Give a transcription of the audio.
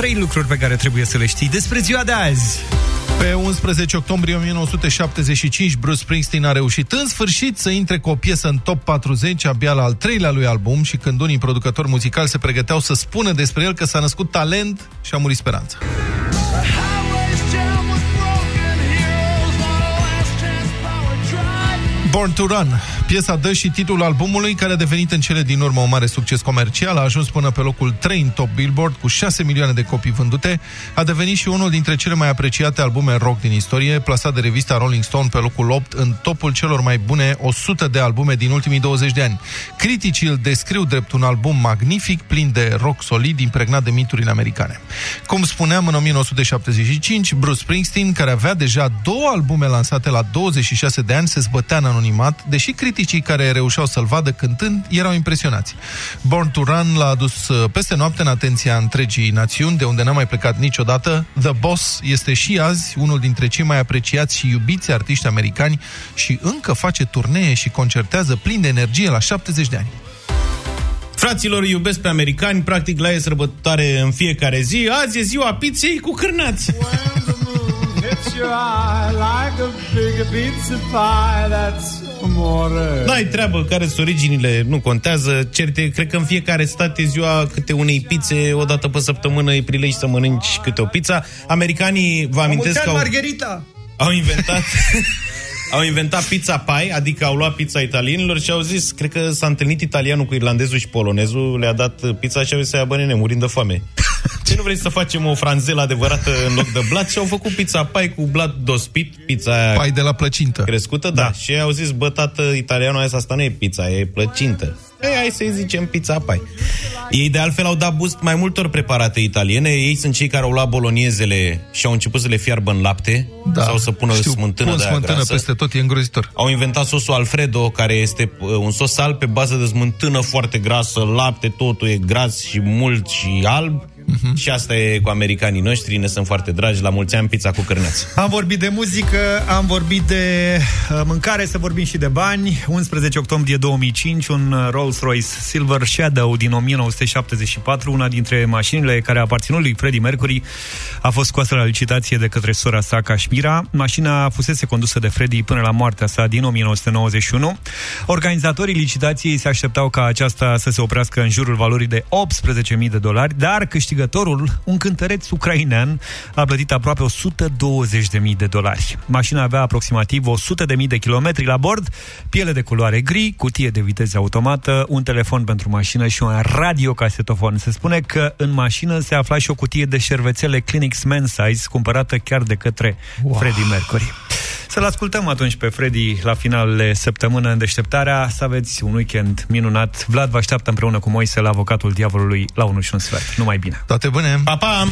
trei lucruri pe care trebuie să le știi despre ziua de azi. Pe 11 octombrie 1975, Bruce Springsteen a reușit în sfârșit să intre cu o piesă în top 40, abia la al treilea lui album și când unii producători muzicali se pregăteau să spună despre el că s-a născut talent și a murit speranța. Born to Run. Piesa dă și titlul albumului, care a devenit în cele din urmă un mare succes comercial, a ajuns până pe locul 3 în top Billboard, cu 6 milioane de copii vândute, a devenit și unul dintre cele mai apreciate albume rock din istorie, plasat de revista Rolling Stone pe locul 8 în topul celor mai bune 100 de albume din ultimii 20 de ani. Criticii îl descriu drept un album magnific, plin de rock solid, impregnat de miturile americane. Cum spuneam, în 1975, Bruce Springsteen, care avea deja două albume lansate la 26 de ani, se zbătea în anonimat, deși criticii care reușeau să-l vadă cântând erau impresionați. Born to Run l-a adus uh, peste noapte în atenția întregii națiuni, de unde n-a mai plecat niciodată. The Boss este și azi unul dintre cei mai apreciați și iubiți artiști americani și încă face turnee și concertează plin de energie la 70 de ani. Fraților iubesc pe americani, practic la ei sărbătoare în fiecare zi. Azi e ziua pizzei cu cârnați. N-ai treabă care sunt originile, nu contează. Certe, cred că în fiecare stat e ziua câte unei pizze, o dată pe săptămână e prilej să mănânci câte o pizza. Americanii, vă amintesc că au, Margherita! au inventat... Au inventat pizza pie, adică au luat pizza italienilor și au zis, cred că s-a întâlnit italianul cu irlandezul și polonezul, le-a dat pizza și au zis să ia bănene, murind de foame. Ce nu vrei să facem o franzelă adevărată în loc de blat? Și au făcut pizza pie cu blat dospit, pizza aia Pai de la plăcintă. crescută, da. da. Și ei au zis, bă, tată, italianul ăsta asta nu e pizza, e plăcintă. Ei, hai să-i zicem pizza pie. Ei de altfel au dat boost mai multor preparate italiene. Ei sunt cei care au luat boloniezele și au început să le fiarbă în lapte Da. sau să pună Știu, smântână pun de aia smântână grasă. peste tot, e îngrozitor. Au inventat sosul Alfredo, care este uh, un sos alb pe bază de smântână foarte grasă, lapte, totul e gras și mult și alb. Mhm. Și asta e cu americanii noștri, ne sunt foarte dragi. La mulți ani, pizza cu cârneți. Am vorbit de muzică, am vorbit de uh, mâncare, să vorbim și de bani. 11 octombrie 2005, un uh, Rolls-Royce Silver Shadow din 1974, una dintre mașinile care a aparținut lui Freddie Mercury, a fost scoasă la licitație de către sora sa Kashmira. Mașina fusese condusă de Freddie până la moartea sa din 1991. Organizatorii licitației se așteptau ca aceasta să se oprească în jurul valorii de 18.000 de dolari, dar câștigătorul, un cântăreț ucrainean, a plătit aproape 120.000 de dolari. Mașina avea aproximativ 100.000 de kilometri la bord, piele de culoare gri, cutie de viteză automată, un telefon pentru mașină și un radiocasetofon. Se spune că în mașină se afla și o cutie de șervețele Clinics Man Size, cumpărată chiar de către wow. Freddie Mercury. Să-l ascultăm atunci pe Freddy la finalele săptămână în deșteptarea. Să aveți un weekend minunat. Vlad vă așteaptă împreună cu Moise la avocatul diavolului la 1 și un sfert. Numai bine! Toate bune! Pa, pa!